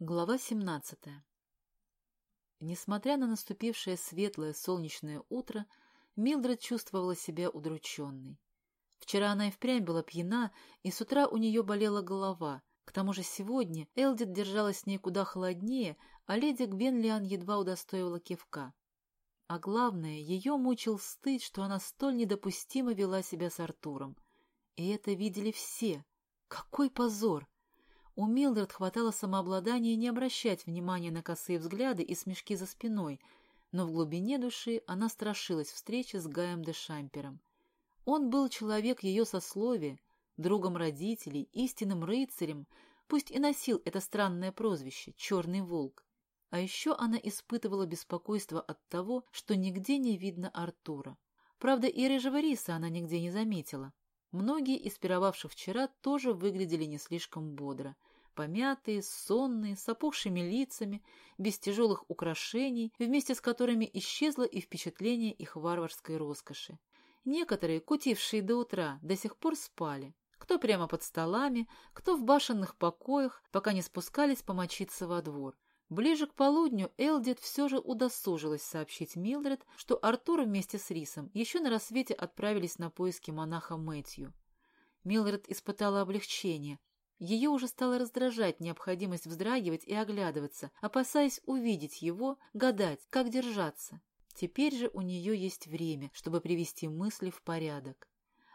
Глава 17 Несмотря на наступившее светлое солнечное утро, Милдред чувствовала себя удрученной. Вчера она и впрямь была пьяна, и с утра у нее болела голова. К тому же сегодня Элдит держалась с ней куда холоднее, а леди Гвенлиан едва удостоила кивка. А главное, ее мучил стыд, что она столь недопустимо вела себя с Артуром. И это видели все. Какой позор! У Милдред хватало самообладания не обращать внимания на косые взгляды и смешки за спиной, но в глубине души она страшилась встречи с Гаем де Шампером. Он был человек ее сословия, другом родителей, истинным рыцарем, пусть и носил это странное прозвище «Черный волк». А еще она испытывала беспокойство от того, что нигде не видно Артура. Правда, и рыжего риса она нигде не заметила. Многие из пировавших вчера тоже выглядели не слишком бодро – помятые, сонные, с опухшими лицами, без тяжелых украшений, вместе с которыми исчезло и впечатление их варварской роскоши. Некоторые, кутившие до утра, до сих пор спали. Кто прямо под столами, кто в башенных покоях, пока не спускались помочиться во двор. Ближе к полудню Элдит все же удосужилась сообщить Милдред, что Артур вместе с Рисом еще на рассвете отправились на поиски монаха Мэтью. Милдред испытала облегчение. Ее уже стало раздражать необходимость вздрагивать и оглядываться, опасаясь увидеть его, гадать, как держаться. Теперь же у нее есть время, чтобы привести мысли в порядок.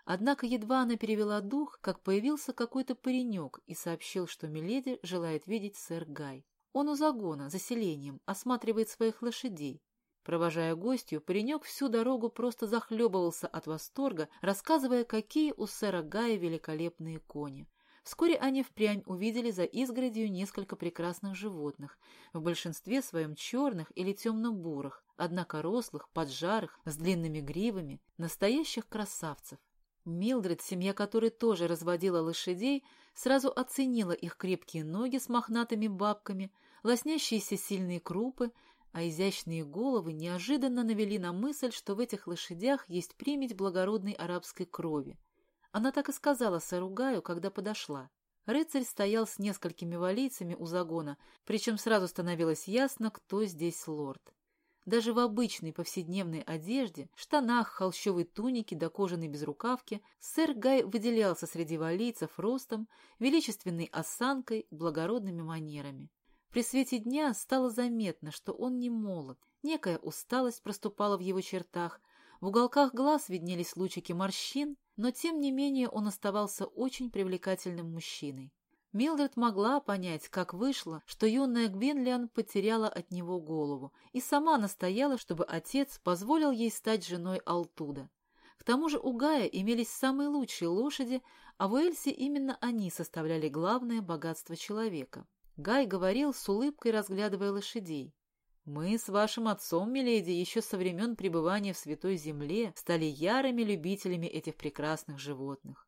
Однако едва она перевела дух, как появился какой-то паренек и сообщил, что Миледи желает видеть сэр Гай. Он у загона, за селением, осматривает своих лошадей. Провожая гостью, паренек всю дорогу просто захлебывался от восторга, рассказывая, какие у сэра Гая великолепные кони. Вскоре они впрямь увидели за изгородью несколько прекрасных животных, в большинстве своем черных или темно-бурых, однако рослых, поджарых, с длинными гривами, настоящих красавцев. Милдред, семья которой тоже разводила лошадей, сразу оценила их крепкие ноги с мохнатыми бабками, лоснящиеся сильные крупы, а изящные головы неожиданно навели на мысль, что в этих лошадях есть примесь благородной арабской крови. Она так и сказала сэру Гаю, когда подошла. Рыцарь стоял с несколькими валийцами у загона, причем сразу становилось ясно, кто здесь лорд. Даже в обычной повседневной одежде, штанах, холщовой тунике да кожаной безрукавке сэр Гай выделялся среди валийцев ростом, величественной осанкой, благородными манерами. При свете дня стало заметно, что он не молод, некая усталость проступала в его чертах, в уголках глаз виднелись лучики морщин, но тем не менее он оставался очень привлекательным мужчиной. Милдред могла понять, как вышло, что юная Гвенлиан потеряла от него голову и сама настояла, чтобы отец позволил ей стать женой Алтуда. К тому же у Гая имелись самые лучшие лошади, а в Уэльсе именно они составляли главное богатство человека. Гай говорил с улыбкой, разглядывая лошадей. Мы с вашим отцом, миледи, еще со времен пребывания в Святой Земле стали ярыми любителями этих прекрасных животных.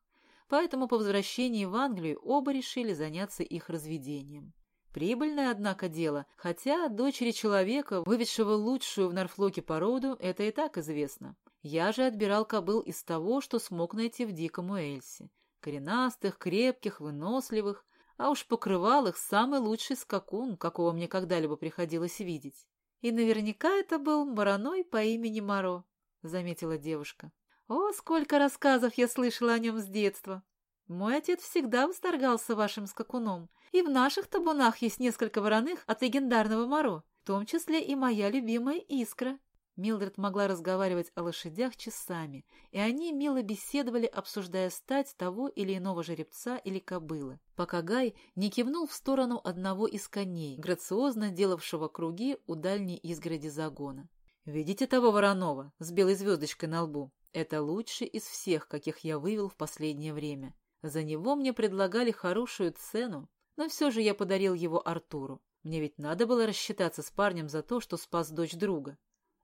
Поэтому по возвращении в Англию оба решили заняться их разведением. Прибыльное, однако, дело, хотя дочери человека, выведшего лучшую в Норфлоке породу, это и так известно. Я же отбирал кобыл из того, что смог найти в диком Уэльсе. Коренастых, крепких, выносливых, а уж покрывал их самый лучший скакун, какого мне когда-либо приходилось видеть. И наверняка это был вороной по имени Моро, — заметила девушка. О, сколько рассказов я слышала о нем с детства! Мой отец всегда восторгался вашим скакуном, и в наших табунах есть несколько вороных от легендарного Моро, в том числе и моя любимая Искра. Милдред могла разговаривать о лошадях часами, и они мило беседовали, обсуждая стать того или иного жеребца или кобылы, пока Гай не кивнул в сторону одного из коней, грациозно делавшего круги у дальней изгороди загона. «Видите того вороного с белой звездочкой на лбу? Это лучший из всех, каких я вывел в последнее время. За него мне предлагали хорошую цену, но все же я подарил его Артуру. Мне ведь надо было рассчитаться с парнем за то, что спас дочь друга.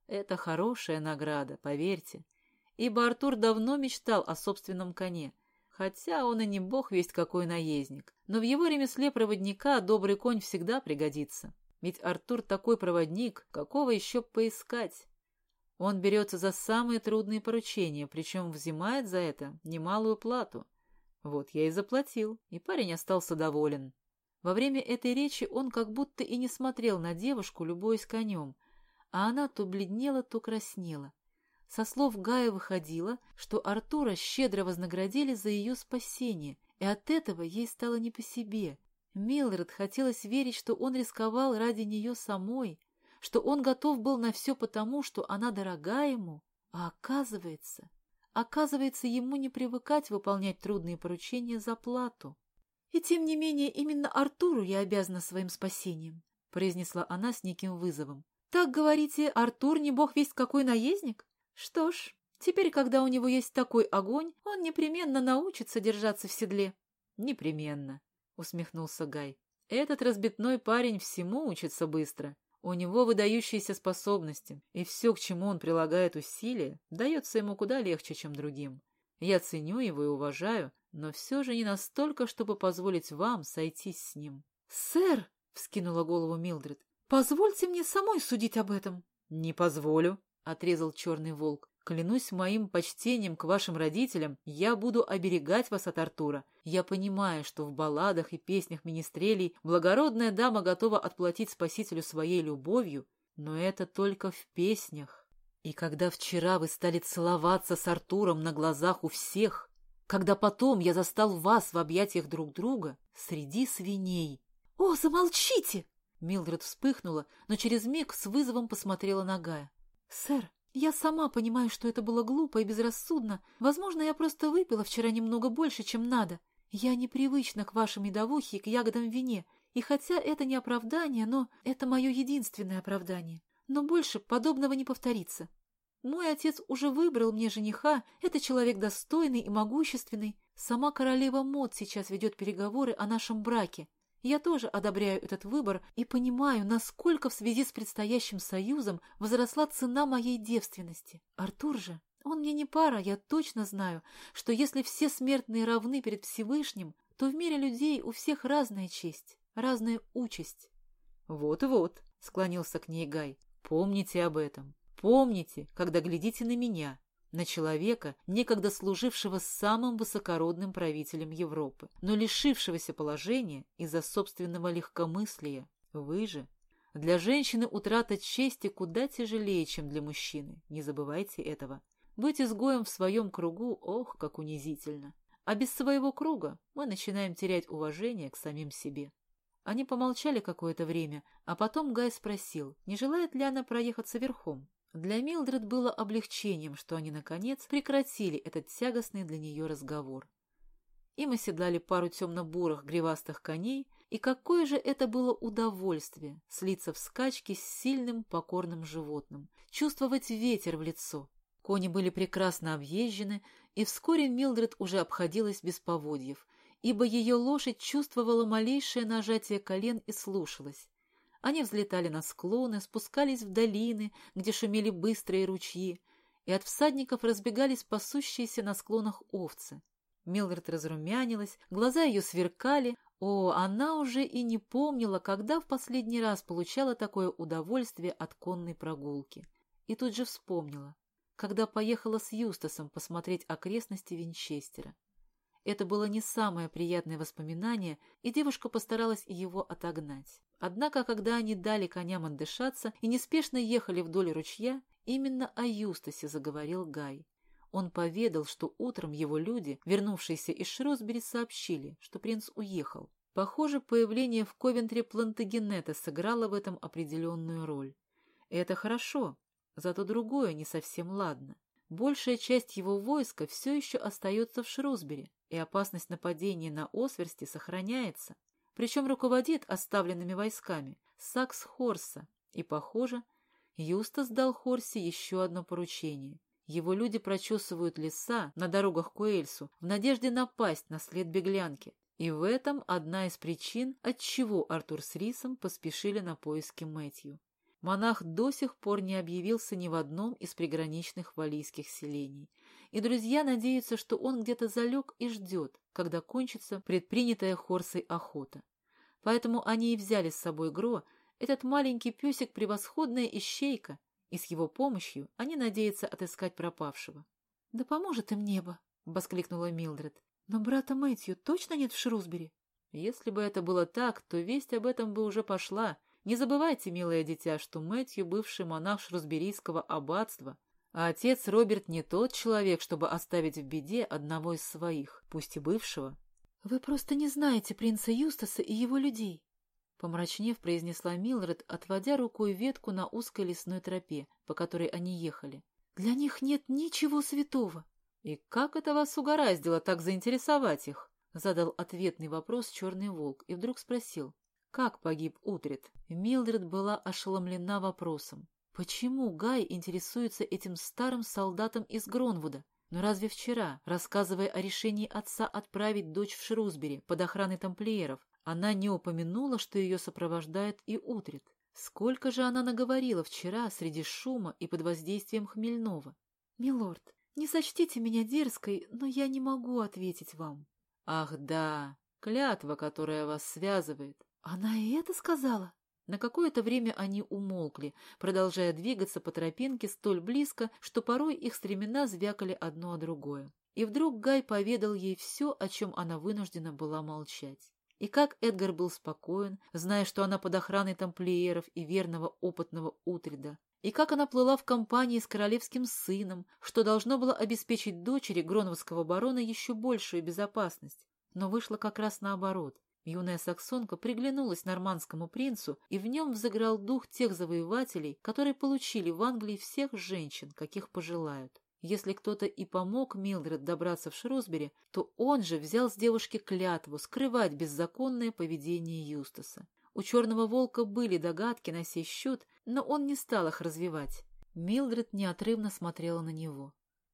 Это хорошая награда, поверьте. Ибо Артур давно мечтал о собственном коне, хотя он и не бог весть какой наездник. Но в его ремесле проводника добрый конь всегда пригодится. Ведь Артур такой проводник, какого еще поискать? Он берется за самые трудные поручения, причем взимает за это немалую плату. Вот я и заплатил, и парень остался доволен. Во время этой речи он как будто и не смотрел на девушку, любуясь конем, а она то бледнела, то краснела. Со слов Гая выходило, что Артура щедро вознаградили за ее спасение, и от этого ей стало не по себе. Милред хотелось верить, что он рисковал ради нее самой, что он готов был на все потому, что она дорога ему, а оказывается... Оказывается, ему не привыкать выполнять трудные поручения за плату. «И тем не менее именно Артуру я обязана своим спасением», — произнесла она с неким вызовом. «Так, говорите, Артур не бог весть какой наездник? Что ж, теперь, когда у него есть такой огонь, он непременно научится держаться в седле». «Непременно», — усмехнулся Гай. «Этот разбитной парень всему учится быстро. У него выдающиеся способности, и все, к чему он прилагает усилия, дается ему куда легче, чем другим. Я ценю его и уважаю, но все же не настолько, чтобы позволить вам сойтись с ним. — Сэр! — вскинула голову Милдред. — Позвольте мне самой судить об этом. — Не позволю, — отрезал черный волк. Клянусь моим почтением к вашим родителям, я буду оберегать вас от Артура. Я понимаю, что в балладах и песнях министрелей благородная дама готова отплатить спасителю своей любовью, но это только в песнях. И когда вчера вы стали целоваться с Артуром на глазах у всех, когда потом я застал вас в объятиях друг друга среди свиней. — О, замолчите! Милдред вспыхнула, но через миг с вызовом посмотрела на Гая. — Сэр, я сама понимаю, что это было глупо и безрассудно. Возможно, я просто выпила вчера немного больше, чем надо. Я непривычна к вашей медовухе и к ягодам в вине. И хотя это не оправдание, но это мое единственное оправдание. Но больше подобного не повторится. Мой отец уже выбрал мне жениха, это человек достойный и могущественный. Сама королева Мод сейчас ведет переговоры о нашем браке. Я тоже одобряю этот выбор и понимаю, насколько в связи с предстоящим союзом возросла цена моей девственности. Артур же, он мне не пара, я точно знаю, что если все смертные равны перед Всевышним, то в мире людей у всех разная честь, разная участь. «Вот-вот», — склонился к ней Гай, — «помните об этом». Помните, когда глядите на меня, на человека, некогда служившего самым высокородным правителем Европы, но лишившегося положения из-за собственного легкомыслия. Вы же. Для женщины утрата чести куда тяжелее, чем для мужчины. Не забывайте этого. Быть изгоем в своем кругу, ох, как унизительно. А без своего круга мы начинаем терять уважение к самим себе. Они помолчали какое-то время, а потом Гай спросил, не желает ли она проехаться верхом. Для Милдред было облегчением, что они, наконец, прекратили этот тягостный для нее разговор. Им оседлали пару темно-бурых гривастых коней, и какое же это было удовольствие слиться в скачке с сильным покорным животным, чувствовать ветер в лицо. Кони были прекрасно объезжены, и вскоре Милдред уже обходилась без поводьев, ибо ее лошадь чувствовала малейшее нажатие колен и слушалась. Они взлетали на склоны, спускались в долины, где шумели быстрые ручьи, и от всадников разбегались пасущиеся на склонах овцы. Милдред разрумянилась, глаза ее сверкали. О, она уже и не помнила, когда в последний раз получала такое удовольствие от конной прогулки. И тут же вспомнила, когда поехала с Юстасом посмотреть окрестности Винчестера. Это было не самое приятное воспоминание, и девушка постаралась его отогнать. Однако, когда они дали коням отдышаться и неспешно ехали вдоль ручья, именно о Юстасе заговорил Гай. Он поведал, что утром его люди, вернувшиеся из Шрусбери, сообщили, что принц уехал. Похоже, появление в Ковентре Плантагенета сыграло в этом определенную роль. Это хорошо, зато другое не совсем ладно. Большая часть его войска все еще остается в Шрусбери, и опасность нападения на Осверсти сохраняется. Причем руководит оставленными войсками Сакс Хорса, и, похоже, Юстас дал Хорсе еще одно поручение. Его люди прочесывают леса на дорогах к Уэльсу в надежде напасть на след беглянки. И в этом одна из причин, отчего Артур с Рисом поспешили на поиски Мэтью. Монах до сих пор не объявился ни в одном из приграничных валийских селений, и друзья надеются, что он где-то залег и ждет, когда кончится предпринятая Хорсой охота. Поэтому они и взяли с собой Гро, этот маленький песик превосходная ищейка, и с его помощью они надеются отыскать пропавшего. — Да поможет им небо! — воскликнула Милдред. — Но брата Мэтью точно нет в Шрусбери? Если бы это было так, то весть об этом бы уже пошла. Не забывайте, милое дитя, что Мэтью — бывший монах Шрусберийского аббатства, а отец Роберт не тот человек, чтобы оставить в беде одного из своих, пусть и бывшего. — Вы просто не знаете принца Юстаса и его людей, — помрачнев произнесла Милред, отводя рукой ветку на узкой лесной тропе, по которой они ехали. — Для них нет ничего святого. — И как это вас угораздило так заинтересовать их? Задал ответный вопрос черный волк и вдруг спросил, как погиб Утрит. Милдред была ошеломлена вопросом. Почему Гай интересуется этим старым солдатом из Гронвуда? Но разве вчера, рассказывая о решении отца отправить дочь в Шрусбери под охраной тамплиеров, она не упомянула, что ее сопровождает и Утрит? Сколько же она наговорила вчера среди шума и под воздействием хмельного? «Милорд, не сочтите меня дерзкой, но я не могу ответить вам. Ах да, клятва, которая вас связывает. Она и это сказала? На какое-то время они умолкли, продолжая двигаться по тропинке столь близко, что порой их стремена звякали одно о другое. И вдруг Гай поведал ей все, о чем она вынуждена была молчать. И как Эдгар был спокоен, зная, что она под охраной тамплиеров и верного опытного Утрида, и как она плыла в компании с королевским сыном, что должно было обеспечить дочери гроновского барона еще большую безопасность. Но вышло как раз наоборот. Юная саксонка приглянулась нормандскому принцу, и в нем взыграл дух тех завоевателей, которые получили в Англии всех женщин, каких пожелают. Если кто-то и помог Милдред добраться в Шрусбери, то он же взял с девушки клятву скрывать беззаконное поведение Юстаса. У черного волка были догадки на сей счет, но он не стал их развивать. Милдред неотрывно смотрела на него.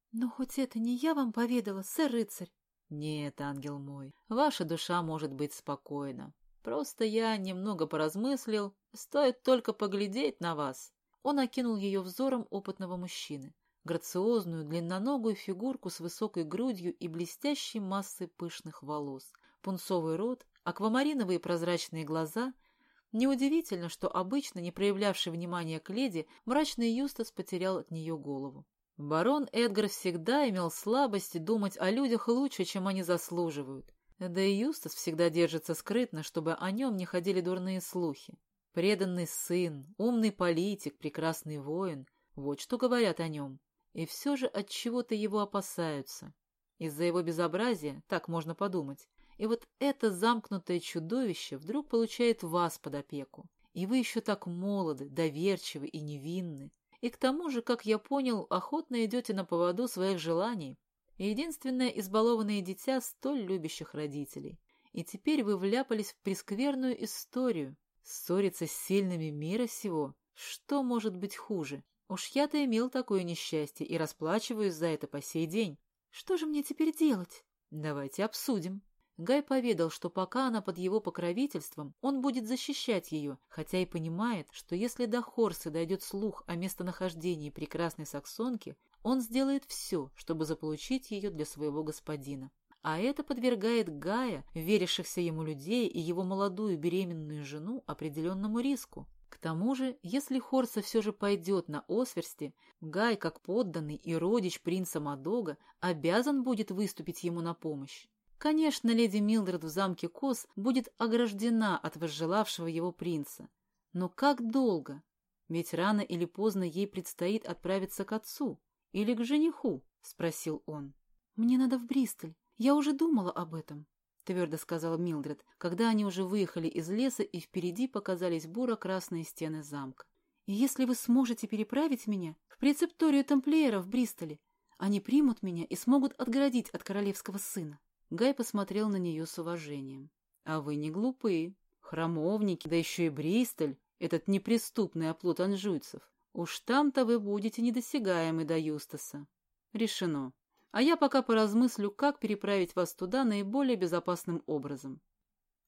— Но хоть это не я вам поведала, сэр-рыцарь. — Нет, ангел мой, ваша душа может быть спокойна. Просто я немного поразмыслил, стоит только поглядеть на вас. Он окинул ее взором опытного мужчины. Грациозную, длинноногую фигурку с высокой грудью и блестящей массой пышных волос, пунцовый рот, аквамариновые прозрачные глаза — Неудивительно, что обычно не проявлявший внимания к леди, мрачный Юстас потерял от нее голову. Барон Эдгар всегда имел слабость думать о людях лучше, чем они заслуживают. Да и Юстас всегда держится скрытно, чтобы о нем не ходили дурные слухи. Преданный сын, умный политик, прекрасный воин — вот что говорят о нем. И все же от чего то его опасаются. Из-за его безобразия, так можно подумать, и вот это замкнутое чудовище вдруг получает вас под опеку. И вы еще так молоды, доверчивы и невинны. И к тому же, как я понял, охотно идете на поводу своих желаний. Единственное избалованное дитя столь любящих родителей. И теперь вы вляпались в прескверную историю. Ссориться с сильными мира сего? Что может быть хуже? Уж я-то имел такое несчастье и расплачиваюсь за это по сей день. Что же мне теперь делать? Давайте обсудим. Гай поведал, что пока она под его покровительством, он будет защищать ее, хотя и понимает, что если до Хорсы дойдет слух о местонахождении прекрасной саксонки, он сделает все, чтобы заполучить ее для своего господина. А это подвергает Гая, верившихся ему людей и его молодую беременную жену определенному риску. К тому же, если Хорса все же пойдет на Осверсти, Гай, как подданный и родич принца Мадога, обязан будет выступить ему на помощь. Конечно, леди Милдред в замке Кос будет ограждена от возжелавшего его принца. Но как долго? Ведь рано или поздно ей предстоит отправиться к отцу. Или к жениху, — спросил он. — Мне надо в Бристоль. Я уже думала об этом, — твердо сказала Милдред, когда они уже выехали из леса и впереди показались буро-красные стены замка. И если вы сможете переправить меня в прецепторию тамплиера в Бристоле, они примут меня и смогут отгородить от королевского сына. Гай посмотрел на нее с уважением. «А вы не глупые. Храмовники, да еще и Бристоль, этот неприступный оплот анжуйцев. Уж там-то вы будете недосягаемы до Юстаса. Решено. А я пока поразмыслю, как переправить вас туда наиболее безопасным образом».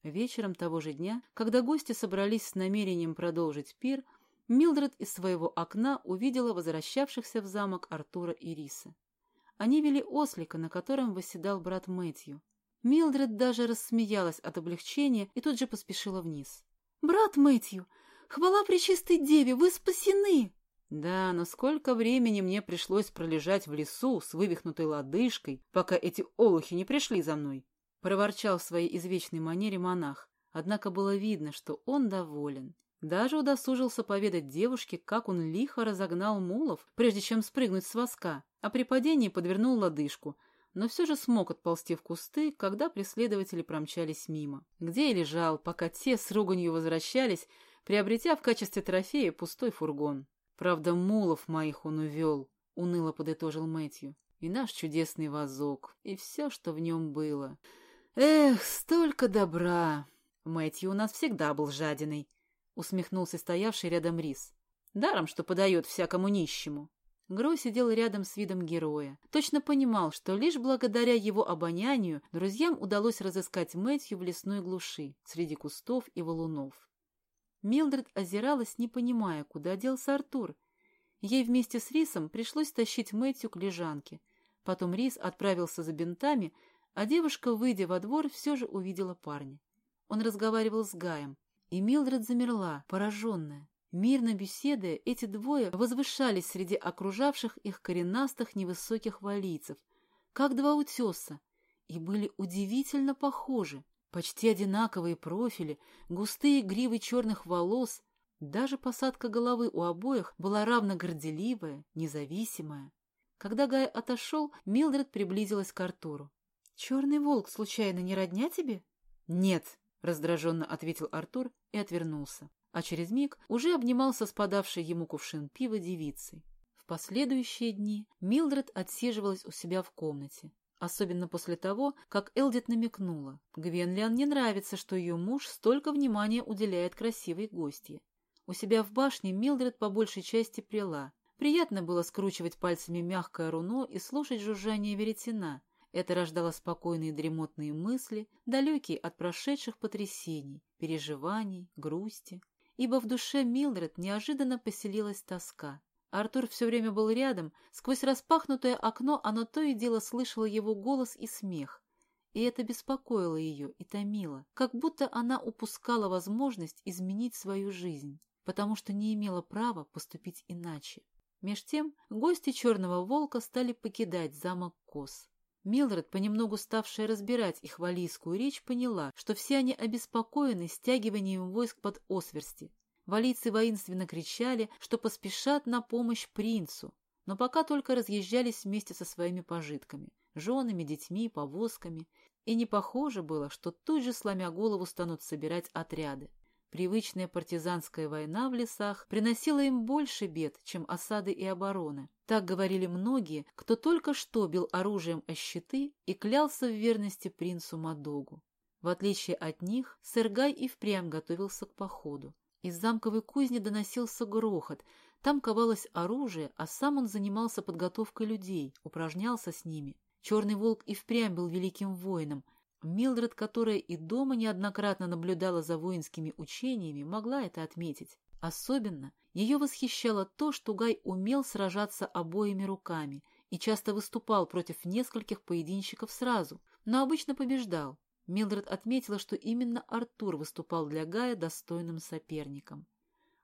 Вечером того же дня, когда гости собрались с намерением продолжить пир, Милдред из своего окна увидела возвращавшихся в замок Артура и Риса. Они вели ослика, на котором восседал брат Мэтью. Милдред даже рассмеялась от облегчения и тут же поспешила вниз. «Брат Мэтью, хвала пречистой деве, вы спасены!» Да, но сколько времени мне пришлось пролежать в лесу с вывихнутой лодыжкой, пока эти олухи не пришли за мной. проворчал в своей извечной манере монах, однако было видно, что он доволен. Даже удосужился поведать девушке, как он лихо разогнал мулов, прежде чем спрыгнуть с воска, а при падении подвернул лодыжку, но все же смог отползти в кусты, когда преследователи промчались мимо, где и лежал, пока те с руганью возвращались, приобретя в качестве трофея пустой фургон. Правда, мулов моих он увел, — уныло подытожил Мэтью, — и наш чудесный вазок, и все, что в нем было. Эх, столько добра! Мэтью у нас всегда был жадиной, — усмехнулся стоявший рядом Рис. «Даром, что подает всякому нищему». Гро сидел рядом с видом героя. Точно понимал, что лишь благодаря его обонянию друзьям удалось разыскать Мэтью в лесной глуши, среди кустов и валунов. Милдред озиралась, не понимая, куда делся Артур. Ей вместе с Рисом пришлось тащить Мэтью к лежанке. Потом Рис отправился за бинтами, а девушка, выйдя во двор, все же увидела парня. Он разговаривал с Гаем, и Милдред замерла, пораженная. Мирно беседуя, эти двое возвышались среди окружавших их коренастых невысоких валийцев, как два утеса, и были удивительно похожи. Почти одинаковые профили, густые гривы черных волос, даже посадка головы у обоих была равно горделивая, независимая. Когда Гай отошел, Милдред приблизилась к Артуру. — Черный волк, случайно, не родня тебе? — Нет, — раздраженно ответил Артур и отвернулся, а через миг уже обнимался с ему кувшин пива девицей. В последующие дни Милдред отсиживалась у себя в комнате, особенно после того, как Элдит намекнула. Гвенлиан не нравится, что ее муж столько внимания уделяет красивой гостье. У себя в башне Милдред по большей части прила. Приятно было скручивать пальцами мягкое руно и слушать жужжание веретена, это рождало спокойные дремотные мысли, далекие от прошедших потрясений, переживаний, грусти. Ибо в душе Милдред неожиданно поселилась тоска. Артур все время был рядом, сквозь распахнутое окно оно то и дело слышало его голос и смех. И это беспокоило ее и томило, как будто она упускала возможность изменить свою жизнь, потому что не имела права поступить иначе. Меж тем гости Черного Волка стали покидать замок Кос. Милдред, понемногу ставшая разбирать их валийскую речь, поняла, что все они обеспокоены стягиванием войск под Осверсти. Валийцы воинственно кричали, что поспешат на помощь принцу, но пока только разъезжались вместе со своими пожитками, женами, детьми, повозками, и не похоже было, что тут же, сломя голову, станут собирать отряды. Привычная партизанская война в лесах приносила им больше бед, чем осады и обороны. Так говорили многие, кто только что бил оружием о щиты и клялся в верности принцу Мадогу. В отличие от них, Сергай и впрямь готовился к походу. Из замковой кузни доносился грохот, там ковалось оружие, а сам он занимался подготовкой людей, упражнялся с ними. Черный волк и впрямь был великим воином, Милдред, которая и дома неоднократно наблюдала за воинскими учениями, могла это отметить. Особенно ее восхищало то, что Гай умел сражаться обоими руками и часто выступал против нескольких поединщиков сразу, но обычно побеждал. Милдред отметила, что именно Артур выступал для Гая достойным соперником.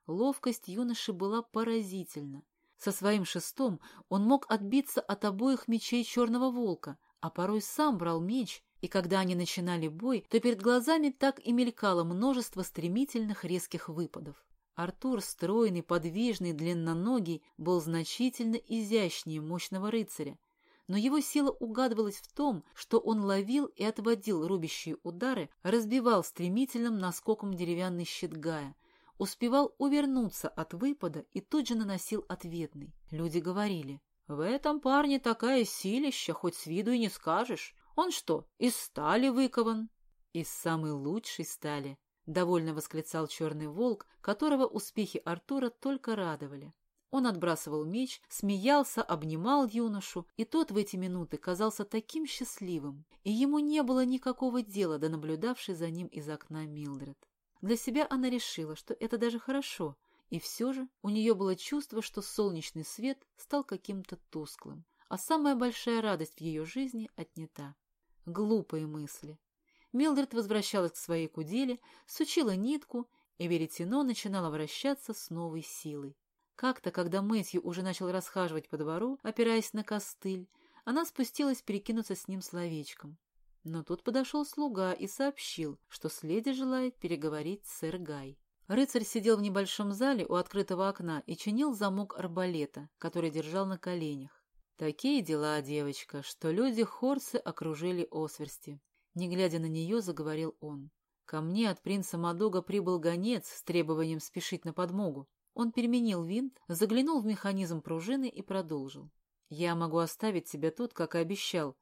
Ловкость юноши была поразительна. Со своим шестом он мог отбиться от обоих мечей черного волка, а порой сам брал меч и когда они начинали бой, то перед глазами так и мелькало множество стремительных резких выпадов. Артур, стройный, подвижный, длинноногий, был значительно изящнее мощного рыцаря, но его сила угадывалась в том, что он ловил и отводил рубящие удары, разбивал стремительным наскоком деревянный щит Гая, успевал увернуться от выпада и тут же наносил ответный. Люди говорили, «В этом парне такая силища, хоть с виду и не скажешь. Он что, из стали выкован? Из самой лучшей стали, — довольно восклицал черный волк, которого успехи Артура только радовали. Он отбрасывал меч, смеялся, обнимал юношу, и тот в эти минуты казался таким счастливым, и ему не было никакого дела до наблюдавшей за ним из окна Милдред. Для себя она решила, что это даже хорошо, и все же у нее было чувство, что солнечный свет стал каким-то тусклым, а самая большая радость в ее жизни отнята. Глупые мысли. Милдред возвращалась к своей куделе, сучила нитку, и веретено начинало вращаться с новой силой. Как-то, когда Мэтью уже начал расхаживать по двору, опираясь на костыль, она спустилась перекинуться с ним словечком. Но тут подошел слуга и сообщил, что с леди желает переговорить сэр Гай. Рыцарь сидел в небольшом зале у открытого окна и чинил замок арбалета, который держал на коленях. Такие дела, девочка, что люди Хорсы окружили Осверсти. Не глядя на нее, заговорил он. Ко мне от принца Мадога прибыл гонец с требованием спешить на подмогу. Он переменил винт, заглянул в механизм пружины и продолжил. «Я могу оставить тебя тут, как и обещал,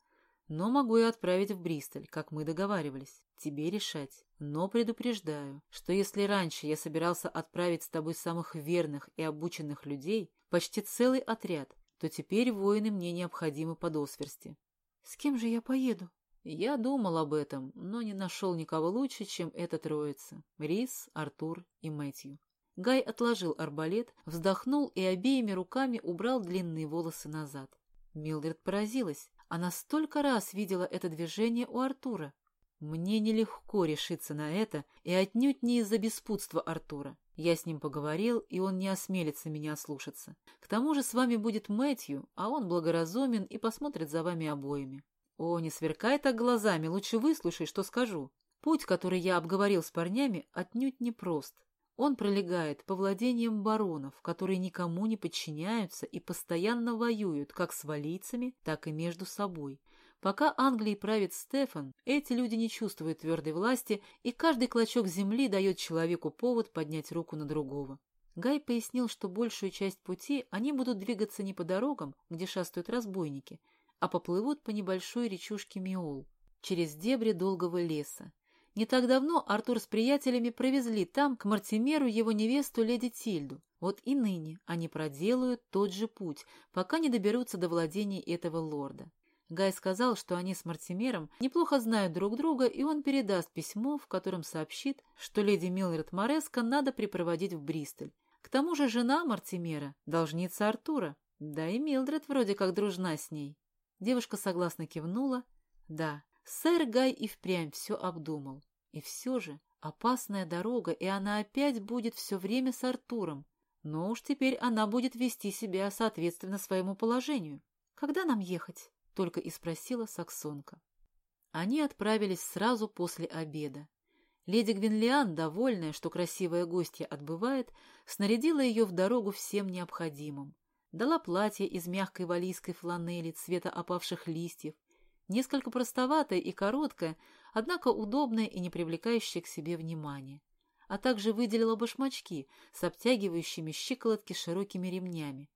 но могу и отправить в Бристоль, как мы договаривались. Тебе решать. Но предупреждаю, что если раньше я собирался отправить с тобой самых верных и обученных людей, почти целый отряд, то теперь воины мне необходимы под Осверсти. С кем же я поеду? Я думал об этом, но не нашел никого лучше, чем эта троица — Рис, Артур и Мэтью. Гай отложил арбалет, вздохнул и обеими руками убрал длинные волосы назад. Милдред поразилась. Она столько раз видела это движение у Артура. Мне нелегко решиться на это, и отнюдь не из-за беспутства Артура. Я с ним поговорил, и он не осмелится меня слушаться. К тому же с вами будет Мэтью, а он благоразумен и посмотрит за вами обоими. О, не сверкай так глазами, лучше выслушай, что скажу. Путь, который я обговорил с парнями, отнюдь не прост. Он пролегает по владениям баронов, которые никому не подчиняются и постоянно воюют как с валийцами, так и между собой. Пока Англией правит Стефан, эти люди не чувствуют твердой власти, и каждый клочок земли дает человеку повод поднять руку на другого. Гай пояснил, что большую часть пути они будут двигаться не по дорогам, где шастают разбойники, а поплывут по небольшой речушке Миол, через дебри долгого леса. Не так давно Артур с приятелями провезли там к Мартимеру его невесту леди Тильду. Вот и ныне они проделают тот же путь, пока не доберутся до владений этого лорда. Гай сказал, что они с Мартимером неплохо знают друг друга, и он передаст письмо, в котором сообщит, что леди Милред Мореско надо припроводить в Бристоль. К тому же жена Мартимера – должница Артура. Да и Милдред вроде как дружна с ней. Девушка согласно кивнула. Да, сэр Гай и впрямь все обдумал. И все же опасная дорога, и она опять будет все время с Артуром. Но уж теперь она будет вести себя соответственно своему положению. «Когда нам ехать?» — только и спросила Саксонка. Они отправились сразу после обеда. Леди Гвинлиан, довольная, что красивая гостья отбывает, снарядила ее в дорогу всем необходимым. Дала платье из мягкой валийской фланели цвета опавших листьев, несколько простоватое и короткое, однако удобное и не привлекающее к себе внимания. А также выделила башмачки с обтягивающими щиколотки широкими ремнями.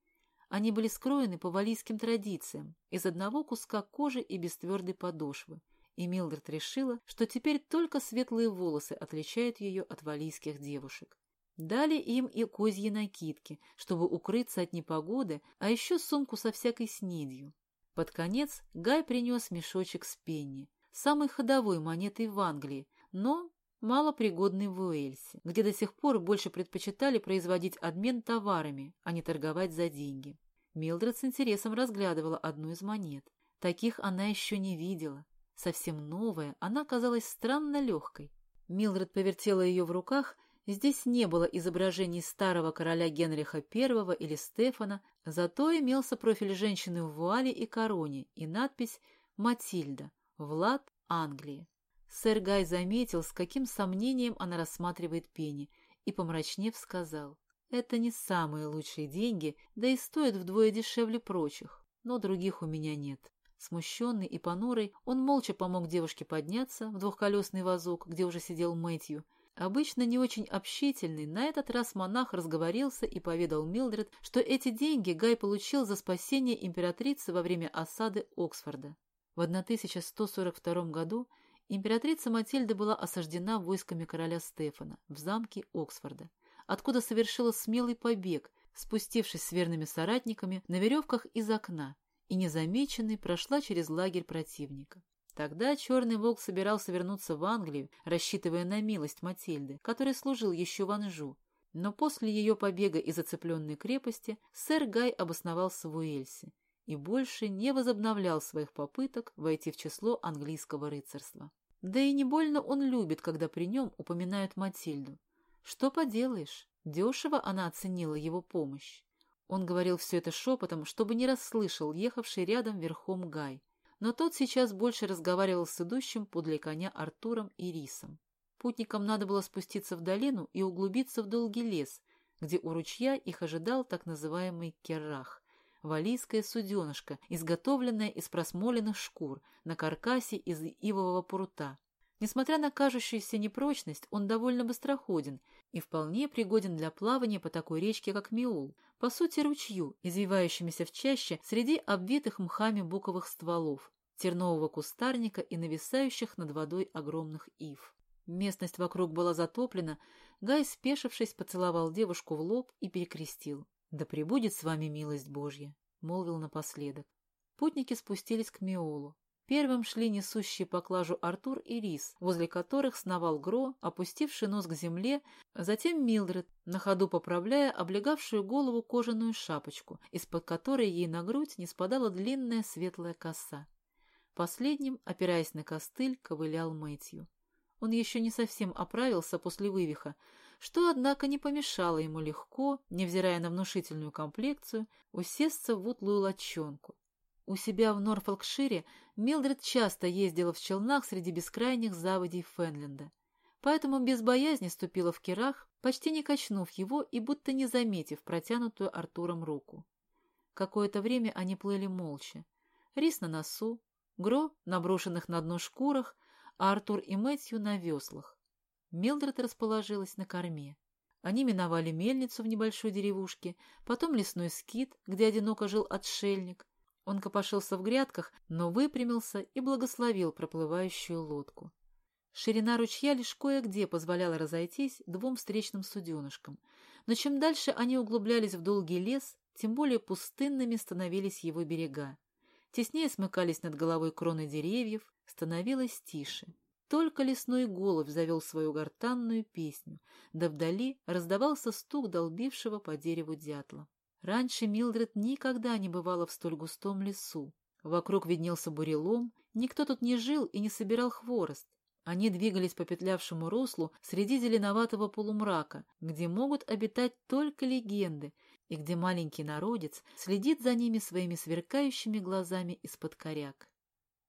Они были скроены по валийским традициям, из одного куска кожи и без твердой подошвы, и Милдред решила, что теперь только светлые волосы отличают ее от валийских девушек. Дали им и козьи накидки, чтобы укрыться от непогоды, а еще сумку со всякой снедью. Под конец Гай принес мешочек с пенни, самой ходовой монетой в Англии, но малопригодной в Уэльсе, где до сих пор больше предпочитали производить обмен товарами, а не торговать за деньги. Милдред с интересом разглядывала одну из монет. Таких она еще не видела. Совсем новая, она казалась странно легкой. Милдред повертела ее в руках Здесь не было изображений старого короля Генриха I или Стефана, зато имелся профиль женщины в вуале и короне и надпись «Матильда. Влад Англии». Сэр Гай заметил, с каким сомнением она рассматривает пени, и, помрачнев, сказал, «Это не самые лучшие деньги, да и стоят вдвое дешевле прочих, но других у меня нет». Смущенный и понурый, он молча помог девушке подняться в двухколесный вазок, где уже сидел Мэтью, Обычно не очень общительный, на этот раз монах разговорился и поведал Милдред, что эти деньги Гай получил за спасение императрицы во время осады Оксфорда. В 1142 году императрица Матильда была осаждена войсками короля Стефана в замке Оксфорда, откуда совершила смелый побег, спустившись с верными соратниками на веревках из окна, и незамеченной прошла через лагерь противника. Тогда Черный Волк собирался вернуться в Англию, рассчитывая на милость Матильды, который служил еще в Анжу. Но после ее побега из оцепленной крепости сэр Гай обосновался в Уэльсе и больше не возобновлял своих попыток войти в число английского рыцарства. Да и не больно он любит, когда при нем упоминают Матильду. Что поделаешь, дешево она оценила его помощь. Он говорил все это шепотом, чтобы не расслышал ехавший рядом верхом Гай, но тот сейчас больше разговаривал с идущим подле коня Артуром и Рисом. Путникам надо было спуститься в долину и углубиться в долгий лес, где у ручья их ожидал так называемый керрах – валийское суденышко, изготовленное из просмоленных шкур на каркасе из ивового прута. Несмотря на кажущуюся непрочность, он довольно быстроходен и вполне пригоден для плавания по такой речке, как Миул, по сути ручью, извивающимися в чаще среди обвитых мхами буковых стволов, тернового кустарника и нависающих над водой огромных ив. Местность вокруг была затоплена, Гай, спешившись, поцеловал девушку в лоб и перекрестил. «Да пребудет с вами милость Божья», — молвил напоследок. Путники спустились к Миолу. Первым шли несущие поклажу Артур и Рис, возле которых сновал Гро, опустивший нос к земле, затем Милдред, на ходу поправляя облегавшую голову кожаную шапочку, из-под которой ей на грудь не спадала длинная светлая коса. Последним, опираясь на костыль, ковылял Мэтью. Он еще не совсем оправился после вывиха, что, однако, не помешало ему легко, невзирая на внушительную комплекцию, усесться в утлую лочонку, у себя в Норфолкшире Милдред часто ездила в челнах среди бескрайних заводей Фенленда, поэтому без боязни ступила в керах, почти не качнув его и будто не заметив протянутую Артуром руку. Какое-то время они плыли молча. Рис на носу, Гро на брошенных на дно шкурах, а Артур и Мэтью на веслах. Милдред расположилась на корме. Они миновали мельницу в небольшой деревушке, потом лесной скит, где одиноко жил отшельник, он копошился в грядках, но выпрямился и благословил проплывающую лодку. Ширина ручья лишь кое-где позволяла разойтись двум встречным суденышкам, но чем дальше они углублялись в долгий лес, тем более пустынными становились его берега. Теснее смыкались над головой кроны деревьев, становилось тише. Только лесной голубь завел свою гортанную песню, да вдали раздавался стук долбившего по дереву дятла. Раньше Милдред никогда не бывала в столь густом лесу. Вокруг виднелся бурелом, никто тут не жил и не собирал хворост. Они двигались по петлявшему руслу среди зеленоватого полумрака, где могут обитать только легенды, и где маленький народец следит за ними своими сверкающими глазами из-под коряк.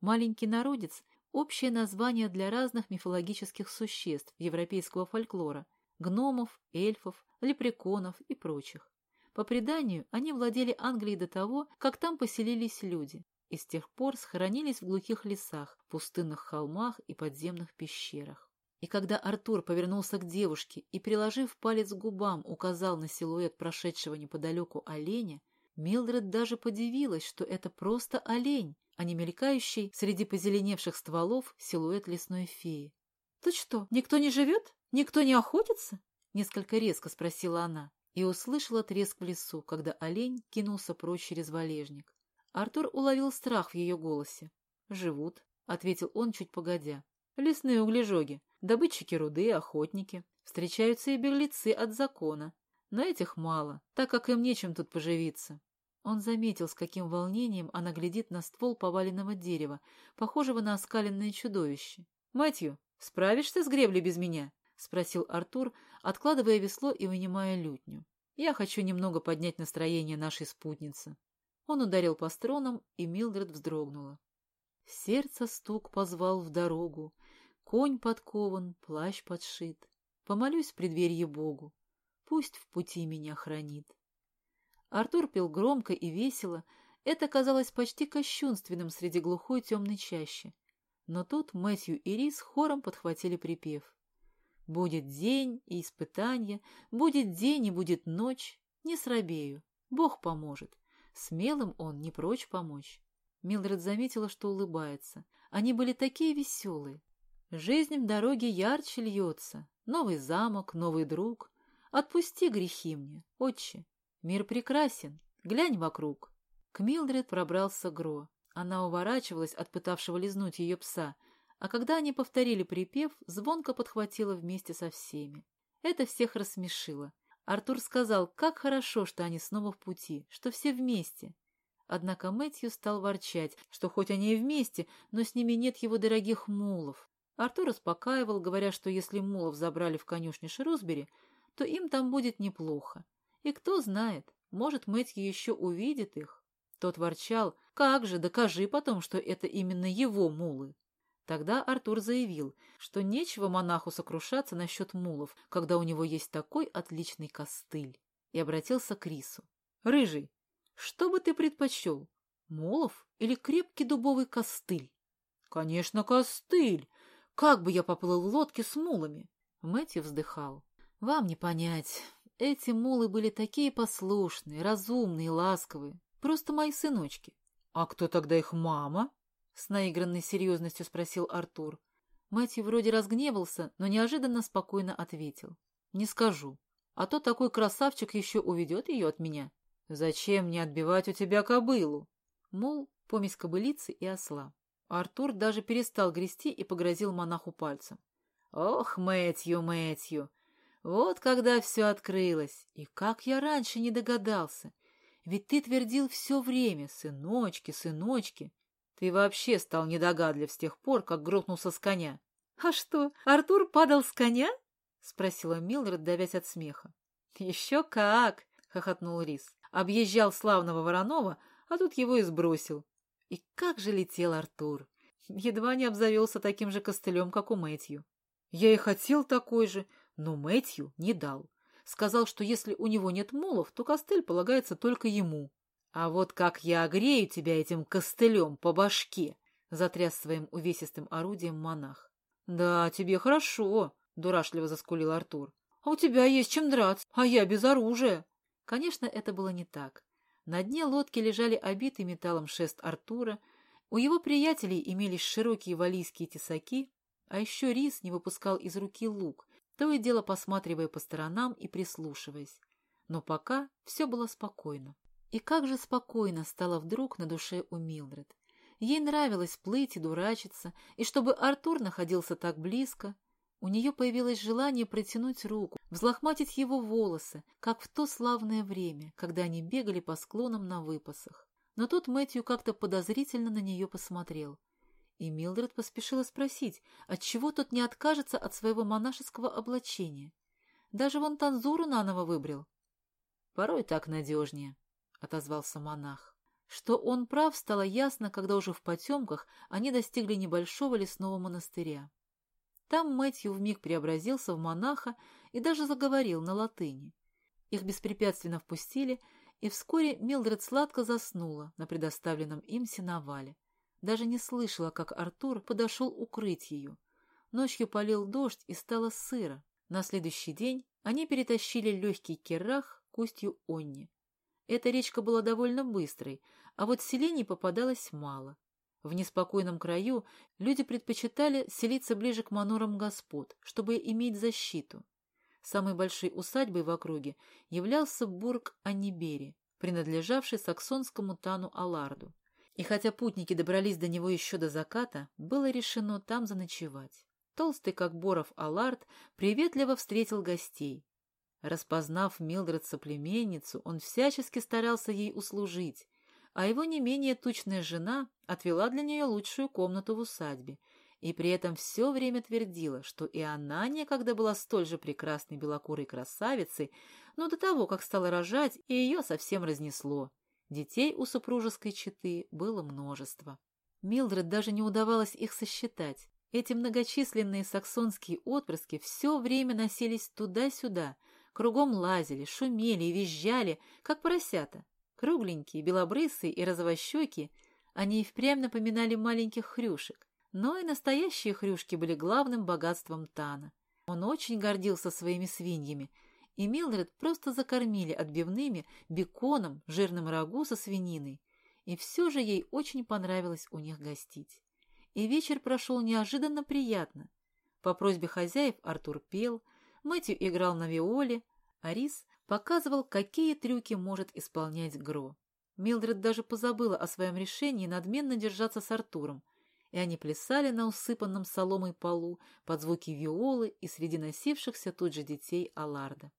Маленький народец – общее название для разных мифологических существ европейского фольклора – гномов, эльфов, лепреконов и прочих. По преданию, они владели Англией до того, как там поселились люди, и с тех пор схоронились в глухих лесах, пустынных холмах и подземных пещерах. И когда Артур повернулся к девушке и, приложив палец к губам, указал на силуэт прошедшего неподалеку оленя, Милдред даже подивилась, что это просто олень, а не мелькающий среди позеленевших стволов силуэт лесной феи. — Тут что, никто не живет? Никто не охотится? — несколько резко спросила она и услышала треск в лесу, когда олень кинулся прочь через валежник. Артур уловил страх в ее голосе. «Живут», — ответил он чуть погодя. «Лесные углежоги, добытчики руды, охотники. Встречаются и беглецы от закона. Но этих мало, так как им нечем тут поживиться». Он заметил, с каким волнением она глядит на ствол поваленного дерева, похожего на оскаленное чудовище. «Мэтью, справишься с греблей без меня?» — спросил Артур, откладывая весло и вынимая лютню. «Я хочу немного поднять настроение нашей спутницы». Он ударил по струнам, и Милдред вздрогнула. Сердце стук позвал в дорогу, конь подкован, плащ подшит. Помолюсь в преддверье Богу, пусть в пути меня хранит. Артур пел громко и весело, это казалось почти кощунственным среди глухой темной чащи. Но тут Мэтью и Рис хором подхватили припев. Будет день и испытание, будет день и будет ночь, не срабею, Бог поможет. Смелым он не прочь помочь. Милдред заметила, что улыбается. Они были такие веселые. Жизнь в дороге ярче льется. Новый замок, новый друг. Отпусти грехи мне, отче. Мир прекрасен, глянь вокруг. К Милдред пробрался Гро. Она уворачивалась от пытавшего лизнуть ее пса — а когда они повторили припев, звонко подхватила вместе со всеми. Это всех рассмешило. Артур сказал, как хорошо, что они снова в пути, что все вместе. Однако Мэтью стал ворчать, что хоть они и вместе, но с ними нет его дорогих мулов. Артур успокаивал, говоря, что если мулов забрали в конюшне Шрусбери, то им там будет неплохо. И кто знает, может, Мэтью еще увидит их. Тот ворчал, как же, докажи потом, что это именно его мулы. Тогда Артур заявил, что нечего монаху сокрушаться насчет мулов, когда у него есть такой отличный костыль, и обратился к Рису. «Рыжий, что бы ты предпочел, мулов или крепкий дубовый костыль?» «Конечно, костыль! Как бы я поплыл в лодке с мулами?» Мэтью вздыхал. «Вам не понять. Эти мулы были такие послушные, разумные, ласковые. Просто мои сыночки». «А кто тогда их мама?» — с наигранной серьезностью спросил Артур. Мэтью вроде разгневался, но неожиданно спокойно ответил. «Не скажу. А то такой красавчик еще уведет ее от меня. Зачем мне отбивать у тебя кобылу?» Мол, помесь кобылицы и осла. Артур даже перестал грести и погрозил монаху пальцем. «Ох, Мэтью, Мэтью! Вот когда все открылось! И как я раньше не догадался! Ведь ты твердил все время, сыночки, сыночки!» Ты вообще стал недогадлив с тех пор, как грохнулся с коня. — А что, Артур падал с коня? — спросила Милдред, давясь от смеха. — Еще как! — хохотнул Рис. Объезжал славного Воронова, а тут его и сбросил. И как же летел Артур! Едва не обзавелся таким же костылем, как у Мэтью. Я и хотел такой же, но Мэтью не дал. Сказал, что если у него нет мулов, то костыль полагается только ему. «А вот как я огрею тебя этим костылем по башке!» — затряс своим увесистым орудием монах. «Да, тебе хорошо!» — дурашливо заскулил Артур. «А у тебя есть чем драться, а я без оружия!» Конечно, это было не так. На дне лодки лежали обитый металлом шест Артура, у его приятелей имелись широкие валийские тесаки, а еще Рис не выпускал из руки лук, то и дело посматривая по сторонам и прислушиваясь. Но пока все было спокойно. И как же спокойно стало вдруг на душе у Милдред. Ей нравилось плыть и дурачиться, и чтобы Артур находился так близко, у нее появилось желание протянуть руку, взлохматить его волосы, как в то славное время, когда они бегали по склонам на выпасах. Но тут Мэтью как-то подозрительно на нее посмотрел. И Милдред поспешила спросить, отчего тот не откажется от своего монашеского облачения. Даже вон танзуру наново выбрал. Порой так надежнее отозвался монах. Что он прав, стало ясно, когда уже в потемках они достигли небольшого лесного монастыря. Там Мэтью вмиг преобразился в монаха и даже заговорил на латыни. Их беспрепятственно впустили, и вскоре Милдред сладко заснула на предоставленном им сеновале. Даже не слышала, как Артур подошел укрыть ее. Ночью полил дождь и стало сыро. На следующий день они перетащили легкий керах к устью Онни. Эта речка была довольно быстрой, а вот селений попадалось мало. В неспокойном краю люди предпочитали селиться ближе к манорам господ, чтобы иметь защиту. Самой большой усадьбой в округе являлся бург Аннибери, принадлежавший саксонскому тану Аларду. И хотя путники добрались до него еще до заката, было решено там заночевать. Толстый, как боров Алард, приветливо встретил гостей, Распознав Милдред соплеменницу, он всячески старался ей услужить, а его не менее тучная жена отвела для нее лучшую комнату в усадьбе и при этом все время твердила, что и она некогда была столь же прекрасной белокурой красавицей, но до того, как стала рожать, и ее совсем разнесло. Детей у супружеской четы было множество. Милдред даже не удавалось их сосчитать. Эти многочисленные саксонские отпрыски все время носились туда-сюда — Кругом лазили, шумели и визжали, как поросята. Кругленькие, белобрысые и розовощеки, они и впрямь напоминали маленьких хрюшек. Но и настоящие хрюшки были главным богатством Тана. Он очень гордился своими свиньями, и Милдред просто закормили отбивными, беконом, жирным рагу со свининой. И все же ей очень понравилось у них гостить. И вечер прошел неожиданно приятно. По просьбе хозяев Артур пел, Мэтью играл на виоле, а Рис показывал, какие трюки может исполнять Гро. Милдред даже позабыла о своем решении надменно держаться с Артуром, и они плясали на усыпанном соломой полу под звуки виолы и среди носившихся тут же детей Аларда.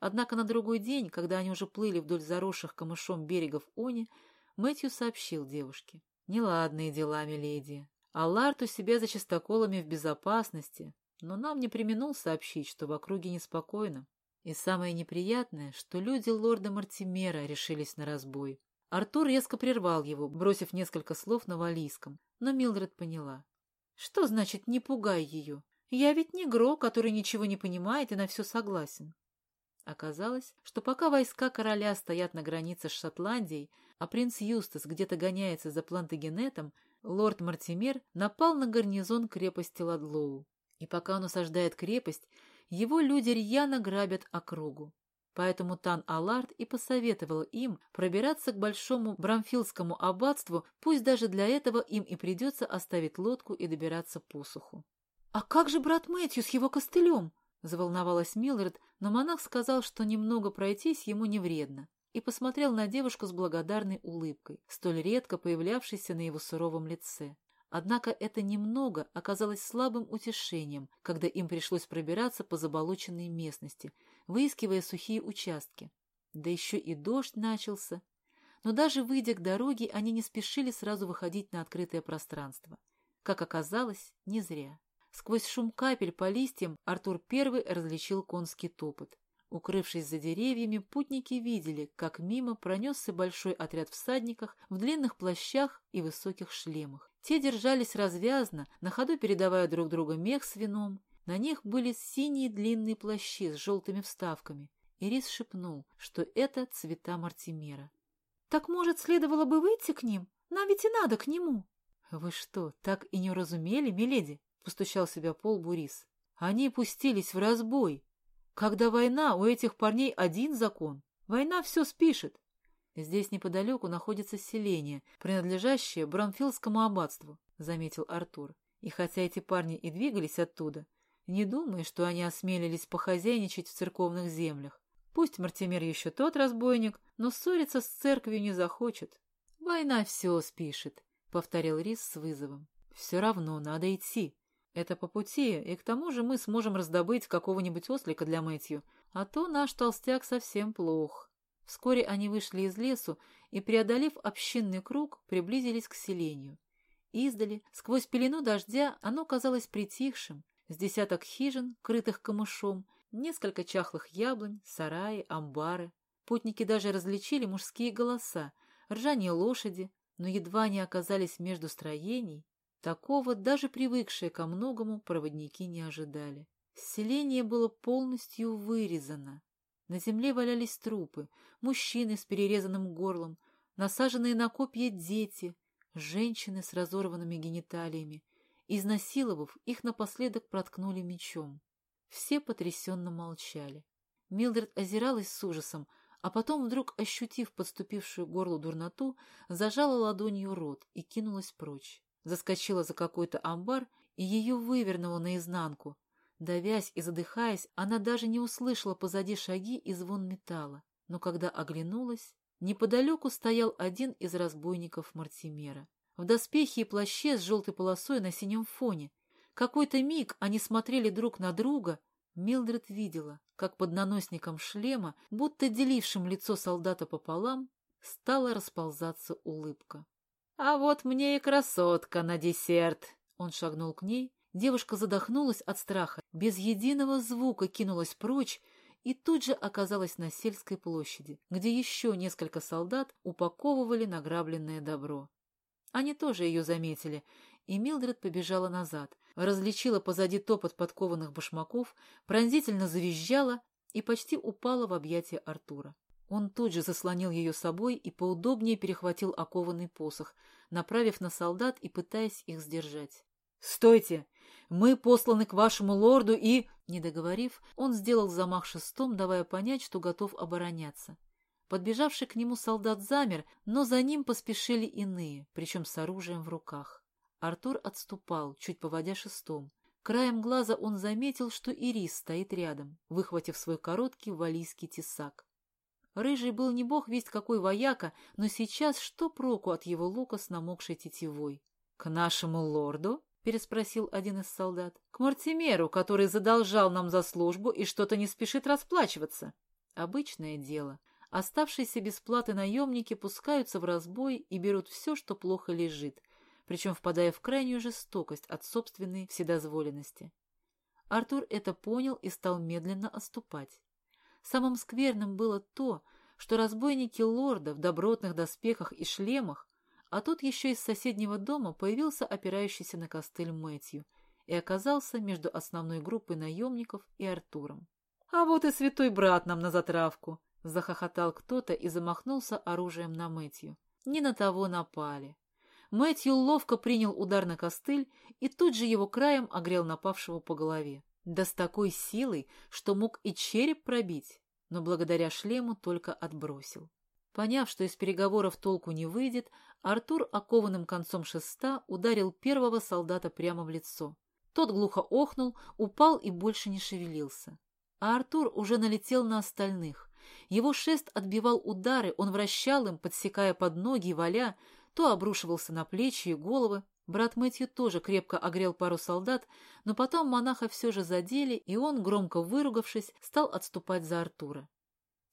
Однако на другой день, когда они уже плыли вдоль заросших камышом берегов Они, Мэтью сообщил девушке. «Неладные дела, миледи. Аллард у себя за чистоколами в безопасности, но нам не применул сообщить, что в округе неспокойно. И самое неприятное, что люди лорда Мартимера решились на разбой. Артур резко прервал его, бросив несколько слов на валийском, но Милдред поняла. «Что значит «не пугай ее»? Я ведь не Гро, который ничего не понимает и на все согласен». Оказалось, что пока войска короля стоят на границе с Шотландией, а принц Юстас где-то гоняется за Плантагенетом, лорд Мартимер напал на гарнизон крепости Ладлоу. И пока он осаждает крепость, его люди рьяно грабят округу. Поэтому Тан Аларт и посоветовал им пробираться к большому брамфилдскому аббатству, пусть даже для этого им и придется оставить лодку и добираться по суху. — А как же брат Мэтью с его костылем? — заволновалась Милред, но монах сказал, что немного пройтись ему не вредно, и посмотрел на девушку с благодарной улыбкой, столь редко появлявшейся на его суровом лице. Однако это немного оказалось слабым утешением, когда им пришлось пробираться по заболоченной местности, выискивая сухие участки. Да еще и дождь начался. Но даже выйдя к дороге, они не спешили сразу выходить на открытое пространство. Как оказалось, не зря. Сквозь шум капель по листьям Артур первый различил конский топот. Укрывшись за деревьями, путники видели, как мимо пронесся большой отряд всадников в длинных плащах и высоких шлемах. Те держались развязно, на ходу передавая друг другу мех с вином. На них были синие длинные плащи с желтыми вставками. Ирис шепнул, что это цвета Мартимера. — Так, может, следовало бы выйти к ним? Нам ведь и надо к нему. — Вы что, так и не разумели, миледи? — постучал себя пол Бурис. — Они пустились в разбой. Когда война, у этих парней один закон. Война все спишет. Здесь неподалеку находится селение, принадлежащее Брамфилдскому аббатству, — заметил Артур. И хотя эти парни и двигались оттуда, не думай, что они осмелились похозяйничать в церковных землях. Пусть Мартимер еще тот разбойник, но ссориться с церковью не захочет. Война все спишет, — повторил Рис с вызовом. Все равно надо идти. Это по пути, и к тому же мы сможем раздобыть какого-нибудь ослика для Мэтью, а то наш толстяк совсем плох. Вскоре они вышли из лесу и, преодолев общинный круг, приблизились к селению. Издали, сквозь пелену дождя, оно казалось притихшим, с десяток хижин, крытых камышом, несколько чахлых яблонь, сараи, амбары. Путники даже различили мужские голоса, ржание лошади, но едва они оказались между строений, Такого даже привыкшие ко многому проводники не ожидали. Селение было полностью вырезано. На земле валялись трупы, мужчины с перерезанным горлом, насаженные на копья дети, женщины с разорванными гениталиями. Изнасиловав, их напоследок проткнули мечом. Все потрясенно молчали. Милдред озиралась с ужасом, а потом, вдруг ощутив подступившую горлу дурноту, зажала ладонью рот и кинулась прочь заскочила за какой-то амбар и ее вывернула наизнанку. Давясь и задыхаясь, она даже не услышала позади шаги и звон металла. Но когда оглянулась, неподалеку стоял один из разбойников Мартимера. В доспехе и плаще с желтой полосой на синем фоне. Какой-то миг они смотрели друг на друга. Милдред видела, как под наносником шлема, будто делившим лицо солдата пополам, стала расползаться улыбка. «А вот мне и красотка на десерт!» Он шагнул к ней. Девушка задохнулась от страха, без единого звука кинулась прочь и тут же оказалась на сельской площади, где еще несколько солдат упаковывали награбленное добро. Они тоже ее заметили, и Милдред побежала назад, различила позади топот подкованных башмаков, пронзительно завизжала и почти упала в объятия Артура. Он тут же заслонил ее собой и поудобнее перехватил окованный посох, направив на солдат и пытаясь их сдержать. «Стойте! Мы посланы к вашему лорду и...» Не договорив, он сделал замах шестом, давая понять, что готов обороняться. Подбежавший к нему солдат замер, но за ним поспешили иные, причем с оружием в руках. Артур отступал, чуть поводя шестом. Краем глаза он заметил, что Ирис стоит рядом, выхватив свой короткий валийский тесак. Рыжий был не бог весть какой вояка, но сейчас что проку от его лука с намокшей тетивой? — К нашему лорду? — переспросил один из солдат. — К Мартимеру, который задолжал нам за службу и что-то не спешит расплачиваться. Обычное дело. Оставшиеся без платы наемники пускаются в разбой и берут все, что плохо лежит, причем впадая в крайнюю жестокость от собственной вседозволенности. Артур это понял и стал медленно отступать. Самым скверным было то, что разбойники лорда в добротных доспехах и шлемах, а тут еще из соседнего дома появился опирающийся на костыль Мэтью и оказался между основной группой наемников и Артуром. «А вот и святой брат нам на затравку!» — захохотал кто-то и замахнулся оружием на Мэтью. Не на того напали. Мэтью ловко принял удар на костыль и тут же его краем огрел напавшего по голове. Да с такой силой, что мог и череп пробить, но благодаря шлему только отбросил. Поняв, что из переговоров толку не выйдет, Артур окованным концом шеста ударил первого солдата прямо в лицо. Тот глухо охнул, упал и больше не шевелился. А Артур уже налетел на остальных. Его шест отбивал удары, он вращал им, подсекая под ноги и валя, то обрушивался на плечи и головы. Брат Мэтью тоже крепко огрел пару солдат, но потом монаха все же задели, и он, громко выругавшись, стал отступать за Артура.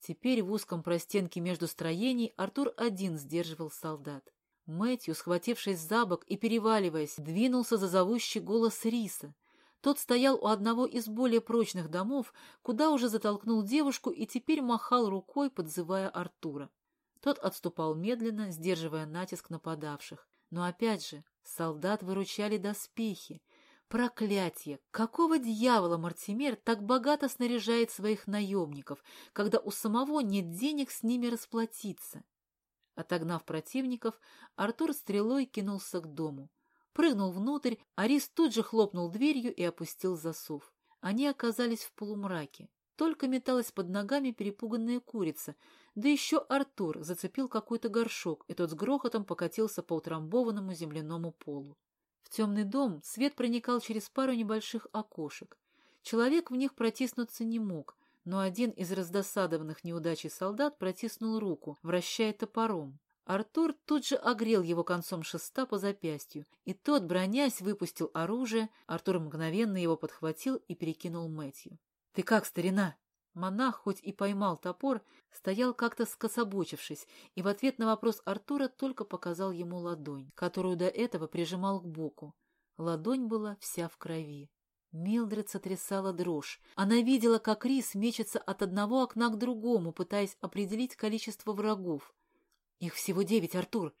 Теперь в узком простенке между строений Артур один сдерживал солдат. Мэтью, схватившись за бок и переваливаясь, двинулся за зовущий голос Риса. Тот стоял у одного из более прочных домов, куда уже затолкнул девушку и теперь махал рукой, подзывая Артура. Тот отступал медленно, сдерживая натиск нападавших. Но опять же, солдат выручали доспехи. Проклятие! Какого дьявола Мартимер так богато снаряжает своих наемников, когда у самого нет денег с ними расплатиться? Отогнав противников, Артур стрелой кинулся к дому. Прыгнул внутрь, Арис тут же хлопнул дверью и опустил засов. Они оказались в полумраке. Только металась под ногами перепуганная курица, да еще Артур зацепил какой-то горшок, и тот с грохотом покатился по утрамбованному земляному полу. В темный дом свет проникал через пару небольших окошек. Человек в них протиснуться не мог, но один из раздосадованных неудачей солдат протиснул руку, вращая топором. Артур тут же огрел его концом шеста по запястью, и тот, бронясь, выпустил оружие, Артур мгновенно его подхватил и перекинул Мэтью. — Ты как, старина? Монах, хоть и поймал топор, стоял как-то скособочившись, и в ответ на вопрос Артура только показал ему ладонь, которую до этого прижимал к боку. Ладонь была вся в крови. Милдред сотрясала дрожь. Она видела, как Рис мечется от одного окна к другому, пытаясь определить количество врагов. Их всего девять, Артур.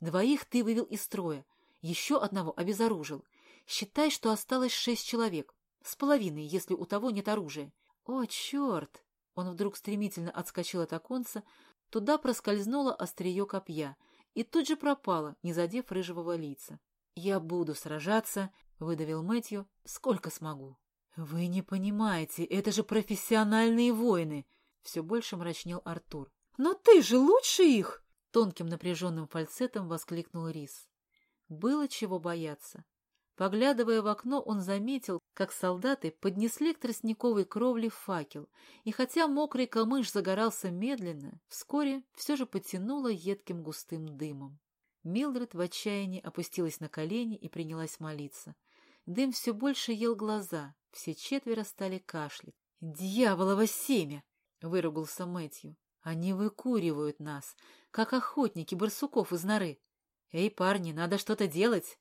Двоих ты вывел из строя. Еще одного обезоружил. Считай, что осталось шесть человек. С половиной, если у того нет оружия. О, черт! Он вдруг стремительно отскочил от оконца. Туда проскользнуло острие копья и тут же пропало, не задев рыжего лица. «Я буду сражаться», — выдавил Мэтью, — «сколько смогу». «Вы не понимаете, это же профессиональные воины!» Все больше мрачнел Артур. «Но ты же лучше их!» Тонким напряженным фальцетом воскликнул Рис. Было чего бояться. Поглядывая в окно, он заметил, как солдаты поднесли к тростниковой кровле факел, и хотя мокрый камыш загорался медленно, вскоре все же потянуло едким густым дымом. Милдред в отчаянии опустилась на колени и принялась молиться. Дым все больше ел глаза, все четверо стали кашлять. «Дьяволово семя!» — выругался Мэтью. «Они выкуривают нас, как охотники барсуков из норы. Эй, парни, надо что-то делать!»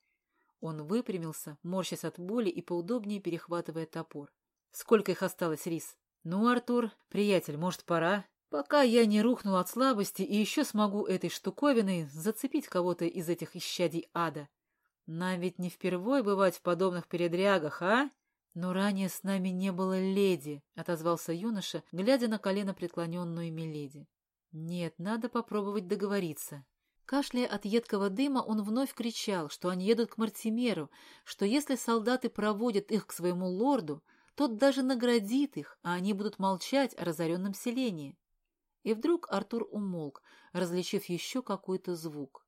Он выпрямился, морщась от боли и поудобнее перехватывая топор. «Сколько их осталось, Рис?» «Ну, Артур, приятель, может, пора?» «Пока я не рухнул от слабости и еще смогу этой штуковиной зацепить кого-то из этих исчадий ада. Нам ведь не впервой бывать в подобных передрягах, а?» «Но ранее с нами не было леди», — отозвался юноша, глядя на колено преклоненную Миледи. Нет, надо попробовать договориться. Кашляя от едкого дыма, он вновь кричал, что они едут к Мартимеру, что если солдаты проводят их к своему лорду, тот даже наградит их, а они будут молчать о разоренном селении. И вдруг Артур умолк, различив еще какой-то звук.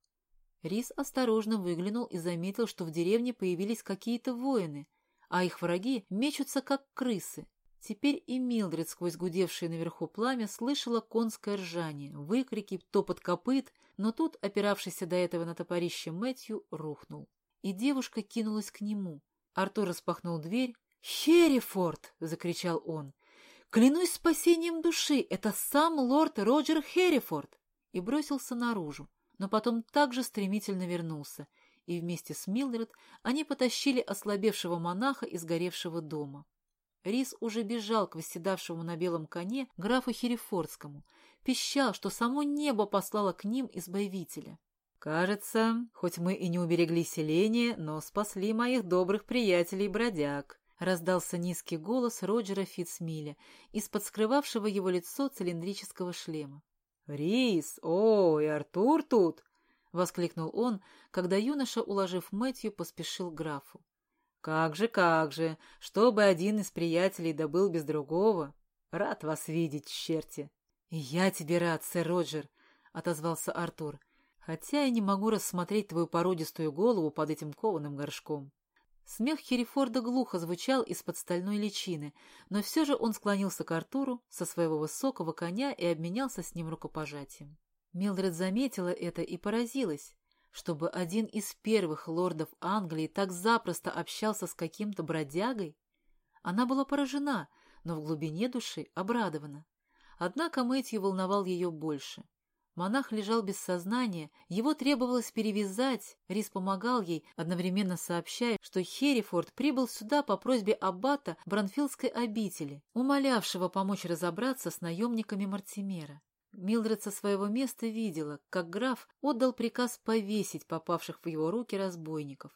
Рис осторожно выглянул и заметил, что в деревне появились какие-то воины, а их враги мечутся, как крысы. Теперь и Милдред сквозь гудевшее наверху пламя слышала конское ржание, выкрики, топот копыт, но тут, опиравшийся до этого на топорище Мэтью, рухнул. И девушка кинулась к нему. Артур распахнул дверь. «Херрифорд!» — закричал он. «Клянусь спасением души, это сам лорд Роджер Херрифорд!» И бросился наружу, но потом также стремительно вернулся, и вместе с Милдред они потащили ослабевшего монаха из горевшего дома. Рис уже бежал к восседавшему на белом коне графу Херефордскому, пищал, что само небо послало к ним избавителя. «Кажется, хоть мы и не уберегли селение, но спасли моих добрых приятелей-бродяг», — раздался низкий голос Роджера Фитцмиля из-под скрывавшего его лицо цилиндрического шлема. «Рис! О, и Артур тут!» — воскликнул он, когда юноша, уложив Мэтью, поспешил к графу. «Как же, как же! Чтобы один из приятелей добыл без другого! Рад вас видеть, черти!» «И я тебе рад, сэр Роджер!» — отозвался Артур. «Хотя я не могу рассмотреть твою породистую голову под этим кованым горшком». Смех Херифорда глухо звучал из-под стальной личины, но все же он склонился к Артуру со своего высокого коня и обменялся с ним рукопожатием. Милдред заметила это и поразилась, чтобы один из первых лордов Англии так запросто общался с каким-то бродягой. Она была поражена, но в глубине души обрадована. Однако Мэтью волновал ее больше — Монах лежал без сознания, его требовалось перевязать, Рис помогал ей, одновременно сообщая, что Херрифорд прибыл сюда по просьбе аббата Бранфилдской обители, умолявшего помочь разобраться с наемниками Мартимера. Милдред со своего места видела, как граф отдал приказ повесить попавших в его руки разбойников.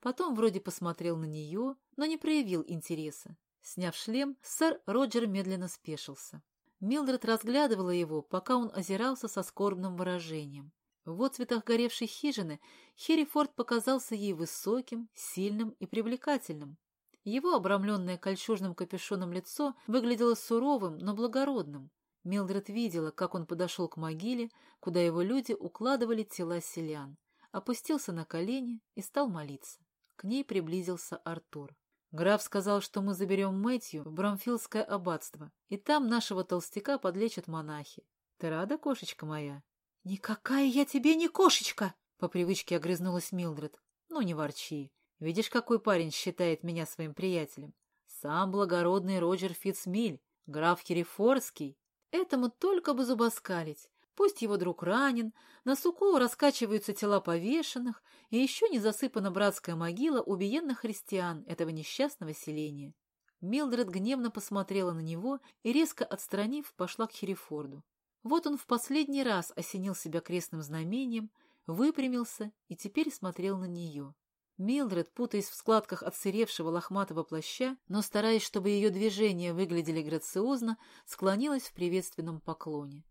Потом вроде посмотрел на нее, но не проявил интереса. Сняв шлем, сэр Роджер медленно спешился. Милдред разглядывала его, пока он озирался со скорбным выражением. В отцветах горевшей хижины Херрифорд показался ей высоким, сильным и привлекательным. Его обрамленное кольчужным капюшоном лицо выглядело суровым, но благородным. Милдред видела, как он подошел к могиле, куда его люди укладывали тела селян, опустился на колени и стал молиться. К ней приблизился Артур. Граф сказал, что мы заберем Мэтью в Брамфилдское аббатство, и там нашего толстяка подлечат монахи. Ты рада, кошечка моя? — Никакая я тебе не кошечка! — по привычке огрызнулась Милдред. — Ну, не ворчи. Видишь, какой парень считает меня своим приятелем? Сам благородный Роджер Фитцмиль, граф Херефордский. Этому только бы зубоскалить. Пусть его друг ранен, на суку раскачиваются тела повешенных, и еще не засыпана братская могила убиенных христиан этого несчастного селения. Милдред гневно посмотрела на него и, резко отстранив, пошла к Херефорду. Вот он в последний раз осенил себя крестным знамением, выпрямился и теперь смотрел на нее. Милдред, путаясь в складках отсыревшего лохматого плаща, но стараясь, чтобы ее движения выглядели грациозно, склонилась в приветственном поклоне.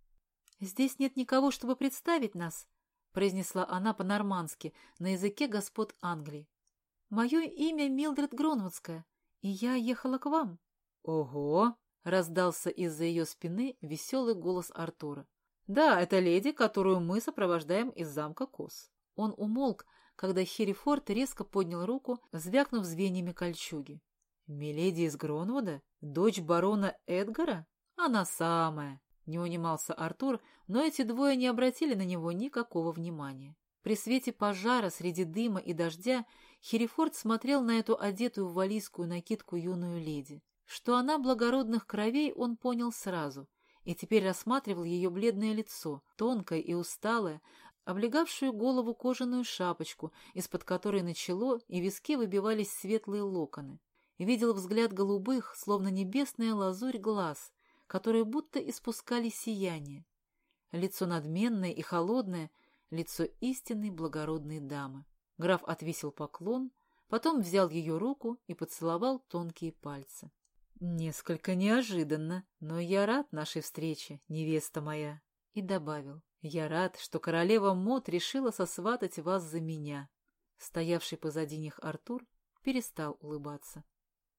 «Здесь нет никого, чтобы представить нас», — произнесла она по-нормански, на языке господ Англии. «Мое имя Милдред Гронвудская, и я ехала к вам». «Ого!» — раздался из-за ее спины веселый голос Артура. «Да, это леди, которую мы сопровождаем из замка Кос». Он умолк, когда Херрифорд резко поднял руку, звякнув звеньями кольчуги. «Миледи из Гронвуда? Дочь барона Эдгара? Она самая!» Не унимался Артур, но эти двое не обратили на него никакого внимания. При свете пожара среди дыма и дождя Херефорд смотрел на эту одетую в валийскую накидку юную леди. Что она благородных кровей, он понял сразу, и теперь рассматривал ее бледное лицо, тонкое и усталое, облегавшую голову кожаную шапочку, из-под которой на чело и виски выбивались светлые локоны. Видел взгляд голубых, словно небесная лазурь глаз, которые будто испускали сияние. Лицо надменное и холодное, лицо истинной благородной дамы. Граф отвесил поклон, потом взял ее руку и поцеловал тонкие пальцы. «Несколько неожиданно, но я рад нашей встрече, невеста моя», и добавил, «Я рад, что королева Мот решила сосватать вас за меня». Стоявший позади них Артур перестал улыбаться.